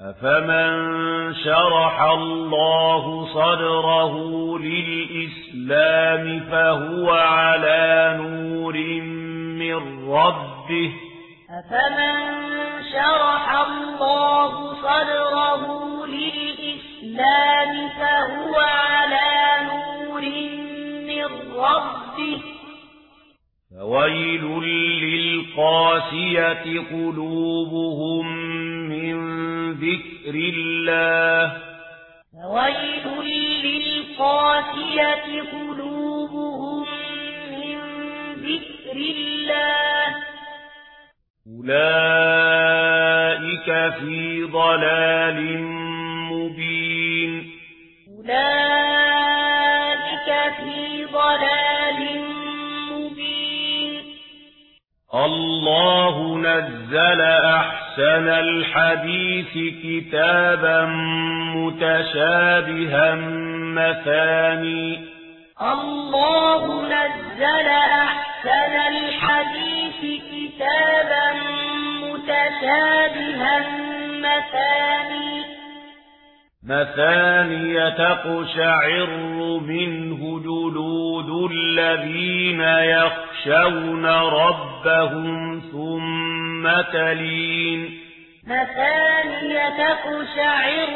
أفمن شرح الله صدره للإسلام فهو على نور من ربه أفمن شرح الله صدره للإسلام فهو على نور من ربه فويل للقاسية قلوبهم من ذكر الله ويل للقاسية قلوبهم من ذكر الله أولئك في ضلال مبين أولئك في ضلال مبين الله نزل أحسن أحسن الحديث كتابا متشابها مثاني الله نزل أحسن الحديث كتابا متشابها مثاني مثاني تقشعر منه جلود الذين يخشون ربهم ثم متلين مثانية قشعر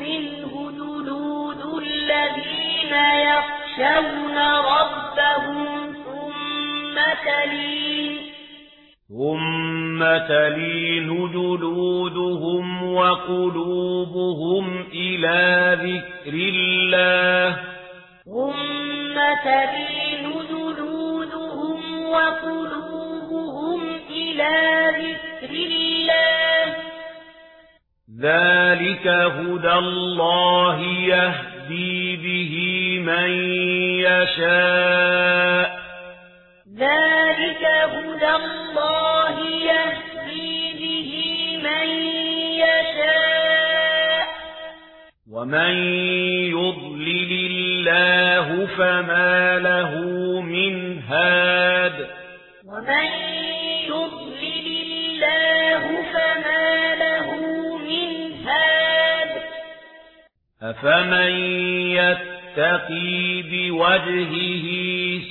منه جلود الذين يخشون ربهم ثم تلين. ثم تلين جلودهم وقلوبهم إلى ذكر الله. ثم تلين جلودهم وقلوبهم ذلك هدى الله يهدي به من يشاء ذلك هدى الله يهدي به من يشاء ومن يضلل الله فما له من هاد ومن أفمن يتقي بوجهه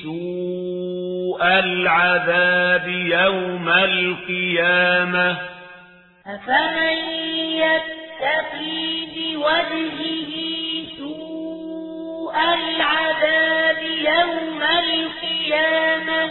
سوء العذاب يوم القيامة أفمن يتقي بوجهه سوء العذاب يوم القيامة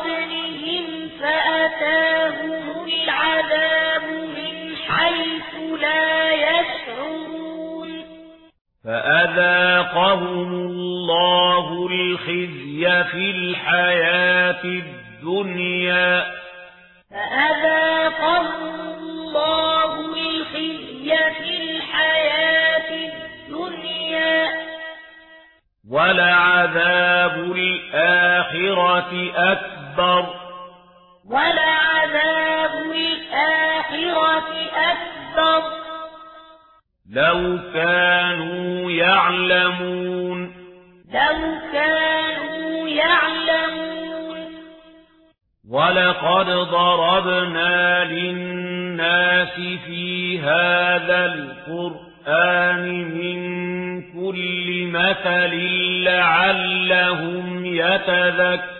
قبلهم فأتاهم العذاب من حيث لا يشعرون. فأذاقهم الله الخزي في الحياة الدنيا. فأذاقهم الله الخزي في الحياة الدنيا. ولعذاب الآخرة أكبر. أكبر ولعذاب الآخرة أكبر. لو كانوا يعلمون. لو كانوا يعلمون. ولقد ضربنا للناس في هذا القرآن من كل مثل لعلهم يتذكرون.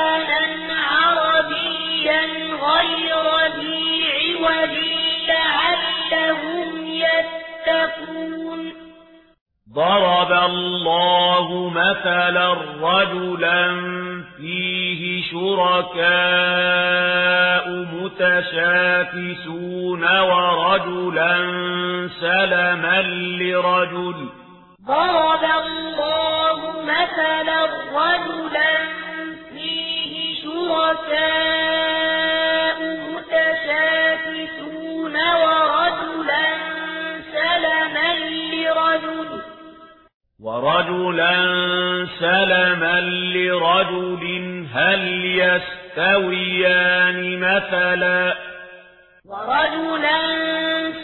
ضرب الله مثلا رجلا فيه شركاء متشاكسون ورجلا سلما لرجل. ضرب الله مثلا ورجلا سلما لرجل هل يستويان مثلا ورجلا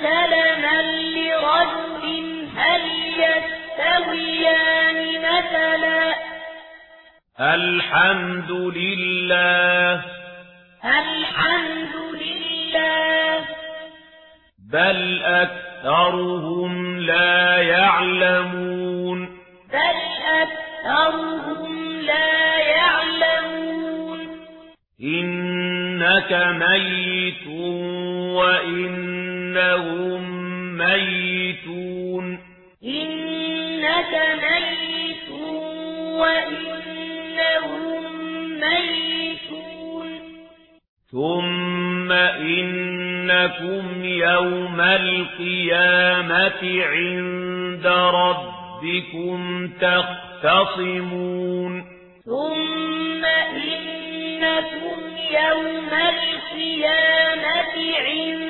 سلما لرجل هل يستويان مثلا الحمد لله الحمد لله بل أكثرهم لا يعلمون أكثرهم لا يعلمون إنك ميت وإنهم ميتون إنك ميت وإنهم ميتون ثم إنكم يوم القيامة عند ربكم تخفون تختصمون ثم إنكم يوم القيامة عند